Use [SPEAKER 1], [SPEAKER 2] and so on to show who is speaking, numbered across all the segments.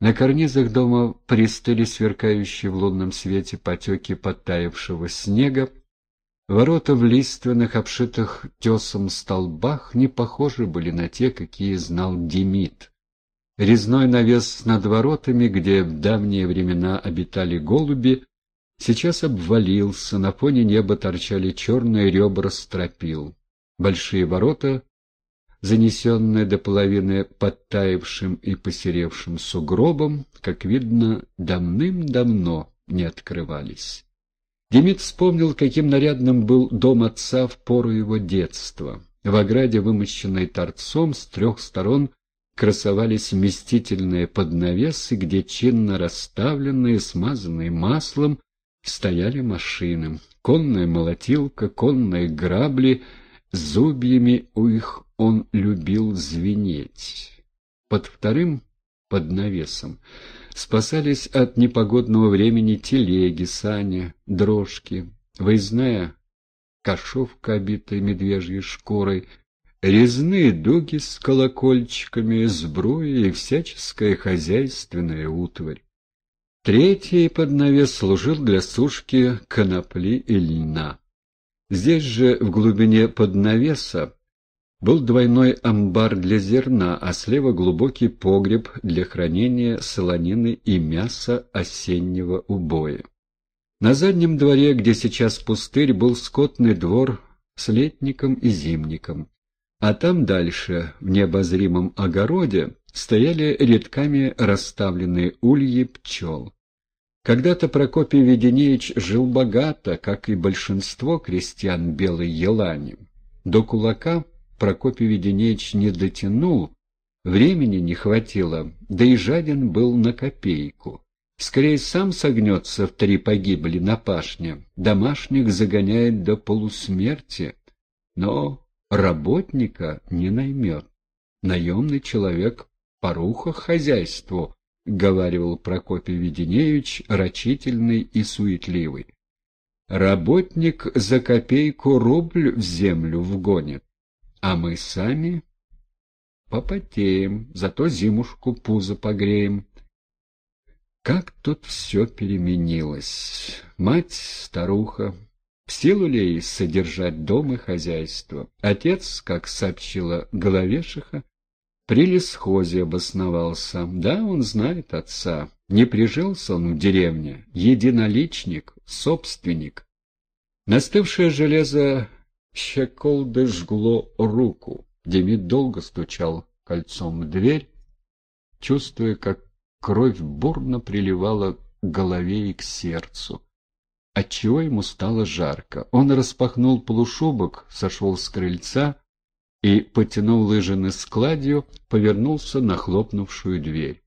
[SPEAKER 1] На карнизах дома пристыли сверкающие в лунном свете потеки подтаявшего снега, Ворота в лиственных, обшитых тесом столбах не похожи были на те, какие знал Демид. Резной навес над воротами, где в давние времена обитали голуби, сейчас обвалился, на фоне неба торчали черные ребра стропил. Большие ворота, занесенные до половины подтаявшим и посеревшим сугробом, как видно, давным-давно не открывались. Демид вспомнил, каким нарядным был дом отца в пору его детства. В ограде, вымощенной торцом, с трех сторон красовались вместительные поднавесы, где чинно расставленные, смазанные маслом, стояли машины. Конная молотилка, конные грабли, зубьями у их он любил звенеть. Под вторым под навесом спасались от непогодного времени телеги, сани, дрожки, выездная кошовка, обитая медвежьей шкурой, резные дуги с колокольчиками, сбруя и всяческая хозяйственная утварь. Третий под навес служил для сушки конопли и льна. Здесь же, в глубине поднавеса, был двойной амбар для зерна, а слева глубокий погреб для хранения солонины и мяса осеннего убоя. На заднем дворе, где сейчас пустырь, был скотный двор с летником и зимником. А там дальше, в необозримом огороде, стояли редками расставленные ульи пчел. Когда-то Прокопий Веденеевич жил богато, как и большинство крестьян Белой Елани. До кулака Прокопий Веденеевич не дотянул, времени не хватило, да и жаден был на копейку. Скорее сам согнется в три погибли на пашне, домашних загоняет до полусмерти, но работника не наймет. Наемный человек — поруха хозяйству, — говаривал Прокопий Веденеевич, рачительный и суетливый. Работник за копейку рубль в землю вгонит а мы сами попотеем, зато зимушку пузо погреем. Как тут все переменилось. Мать старуха, в силу ли ей содержать дом и хозяйство? Отец, как сообщила Головешиха, при лесхозе обосновался. Да, он знает отца. Не прижился он в деревне. Единоличник, собственник. Настывшее железо щеколды жгло руку. Демид долго стучал кольцом в дверь, чувствуя, как кровь бурно приливала к голове и к сердцу. Отчего ему стало жарко. Он распахнул полушубок, сошел с крыльца и, потянув лыжины складью, повернулся на хлопнувшую дверь.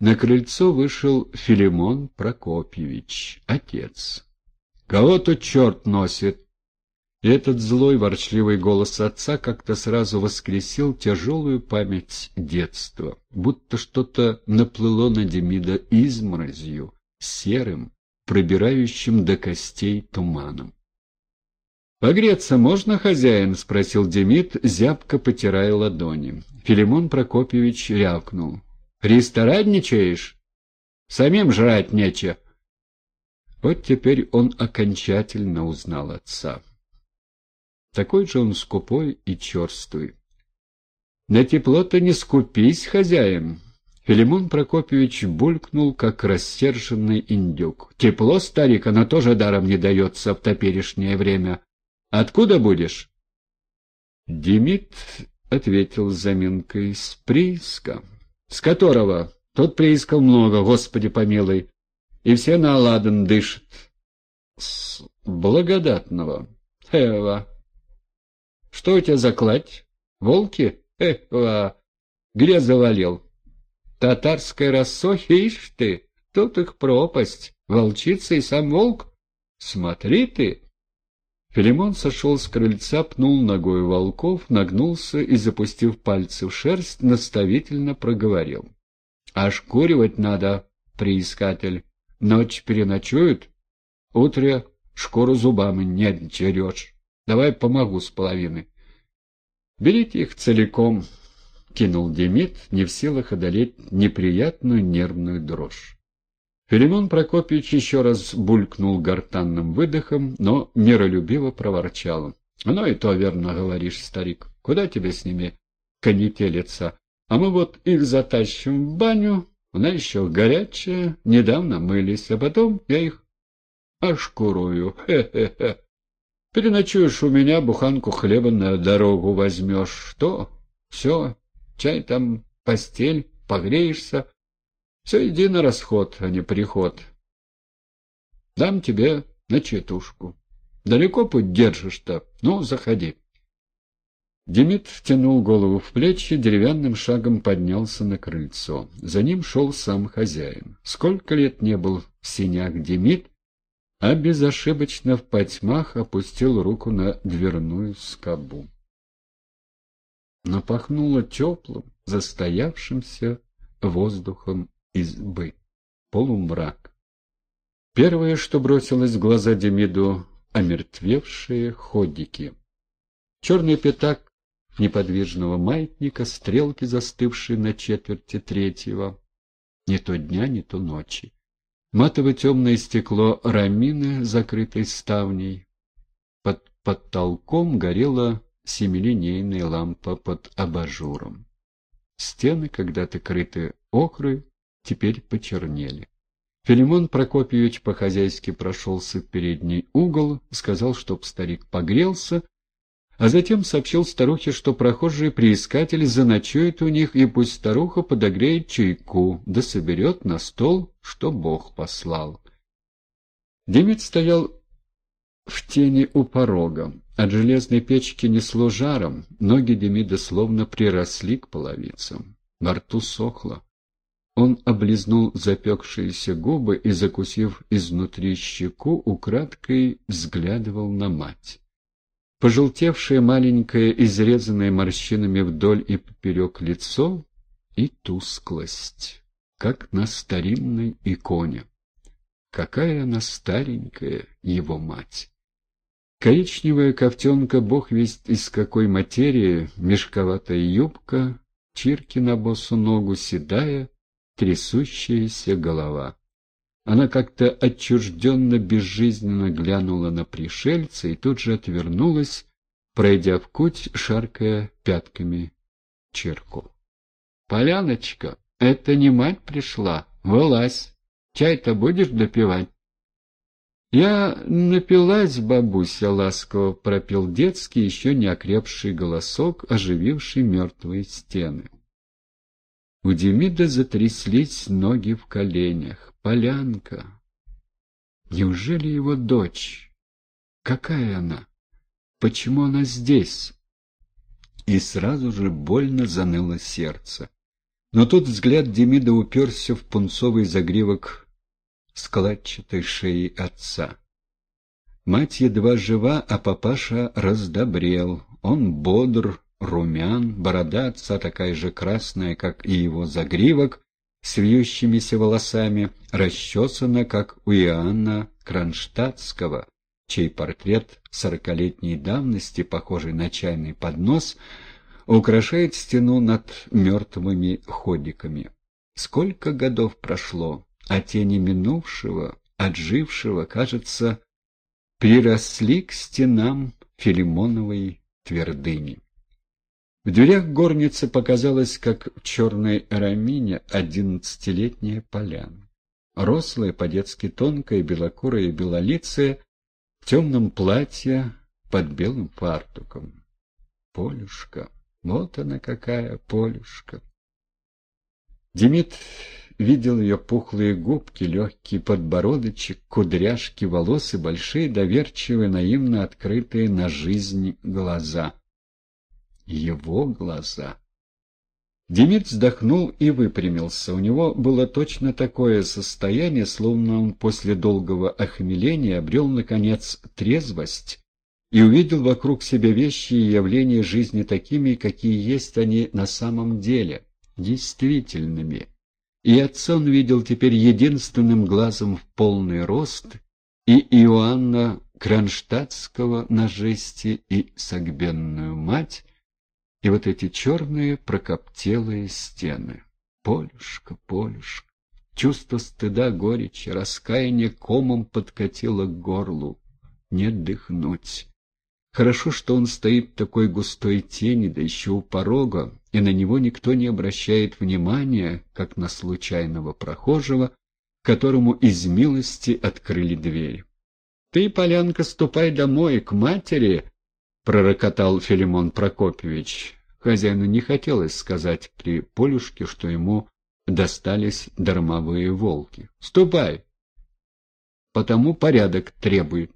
[SPEAKER 1] На крыльцо вышел Филимон Прокопьевич, отец. — Кого тут черт носит? И этот злой, ворчливый голос отца как-то сразу воскресил тяжелую память детства, будто что-то наплыло на Демида изморозью, серым, пробирающим до костей туманом. «Погреться можно, хозяин?» — спросил Демид, зябко потирая ладони. Филимон Прокопьевич рявкнул. «Ресторанничаешь? Самим жрать нече». Вот теперь он окончательно узнал отца. Такой же он скупой и черствый. На тепло-то не скупись, хозяин. Филимон Прокопьевич булькнул, как рассерженный индюк. Тепло, старик, оно тоже даром не дается в топерешнее время. Откуда будешь? Демид ответил с заминкой с прииска. С которого? Тут приисков много, господи помилуй. И все на Аладан дышат. С благодатного. Эва. Что у тебя за кладь? Волки? Эва, где завалил? Татарская рассохи, ишь ты, тут их пропасть, волчица и сам волк. Смотри ты! Филимон сошел с крыльца, пнул ногой волков, нагнулся и, запустив пальцы в шерсть, наставительно проговорил. — Ошкуривать надо, приискатель. Ночь переночуют, утре шкуру зубами не отдерешь. Давай помогу с половины. Берите их целиком. — кинул Демид, не в силах одолеть неприятную нервную дрожь. Филимон Прокопьевич еще раз булькнул гортанным выдохом, но миролюбиво проворчал. — Ну и то верно говоришь, старик. Куда тебе с ними конетелиться? А мы вот их затащим в баню, она еще горячая, недавно мылись, а потом я их ошкурую. Хе-хе-хе. Переночуешь у меня, буханку хлеба на дорогу возьмешь. Что? Все, чай там, постель, погреешься. Все иди на расход, а не приход. Дам тебе на четушку. Далеко путь держишь-то? Ну, заходи. Демид втянул голову в плечи, деревянным шагом поднялся на крыльцо. За ним шел сам хозяин. Сколько лет не был в синях Демид, а безошибочно в потьмах опустил руку на дверную скобу. Но пахнуло теплым, застоявшимся воздухом избы. Полумрак. Первое, что бросилось в глаза Демиду — омертвевшие ходики. Черный пятак неподвижного маятника, стрелки, застывшие на четверти третьего. Не то дня, не то ночи. Матово-темное стекло рамины, закрытой ставней. Под потолком горела семилинейная лампа под абажуром. Стены, когда-то крыты охрой, теперь почернели. Филимон Прокопьевич по-хозяйски прошелся в передний угол, сказал, чтоб старик погрелся, а затем сообщил старухе, что прохожий приискатель заночует у них, и пусть старуха подогреет чайку, да соберет на стол, что Бог послал. Демид стоял в тени у порога. От железной печки несло жаром, ноги Демида словно приросли к половицам. Во рту сохло. Он облизнул запекшиеся губы и, закусив изнутри щеку, украдкой взглядывал на мать. Пожелтевшее маленькое, изрезанное морщинами вдоль и поперек лицо и тусклость, как на старинной иконе. Какая она старенькая, его мать! Коричневая ковтенка, бог весть из какой материи, мешковатая юбка, чирки на босу ногу, седая, трясущаяся голова. Она как-то отчужденно, безжизненно глянула на пришельца и тут же отвернулась, пройдя в куть, шаркая пятками черку. — Поляночка, это не мать пришла, вылазь, чай-то будешь допивать? — Я напилась, бабуся, — ласково пропел детский, еще не окрепший голосок, ожививший мертвые стены. У Демида затряслись ноги в коленях. Полянка. Неужели его дочь? Какая она? Почему она здесь? И сразу же больно заныло сердце. Но тут взгляд Демида уперся в пунцовый загривок складчатой шеи отца. Мать едва жива, а папаша раздобрел. Он бодр, румян, борода отца такая же красная, как и его загривок, с вьющимися волосами, расчесана, как у Иоанна Кронштадтского, чей портрет сорокалетней давности, похожий на чайный поднос, украшает стену над мертвыми ходиками. Сколько годов прошло, а тени минувшего, отжившего, кажется, приросли к стенам Филимоновой твердыни. В дверях горницы показалась, как в черной рамине, одиннадцатилетняя поляна. Рослая, по-детски тонкая, белокурая и белолицая, в темном платье под белым фартуком. Полюшка, вот она какая, Полюшка. Демид видел ее пухлые губки, легкий подбородочек, кудряшки, волосы, большие, доверчивые, наивно открытые на жизнь глаза — его глаза. Демид вздохнул и выпрямился. У него было точно такое состояние, словно он после долгого охмеления обрел, наконец, трезвость и увидел вокруг себя вещи и явления жизни такими, какие есть они на самом деле, действительными. И отца он видел теперь единственным глазом в полный рост, и Иоанна Кронштадтского на жести, и согбенную мать, и вот эти черные прокоптелые стены. Полюшка, Полюшка. Чувство стыда, горечи, раскаяния комом подкатило к горлу. Не дыхнуть. Хорошо, что он стоит в такой густой тени, да еще у порога, и на него никто не обращает внимания, как на случайного прохожего, которому из милости открыли дверь. — Ты, Полянка, ступай домой, к матери, — пророкотал Филимон Прокопьевич. Хозяину не хотелось сказать при Полюшке, что ему достались дармовые волки. — Ступай! — Потому порядок требует.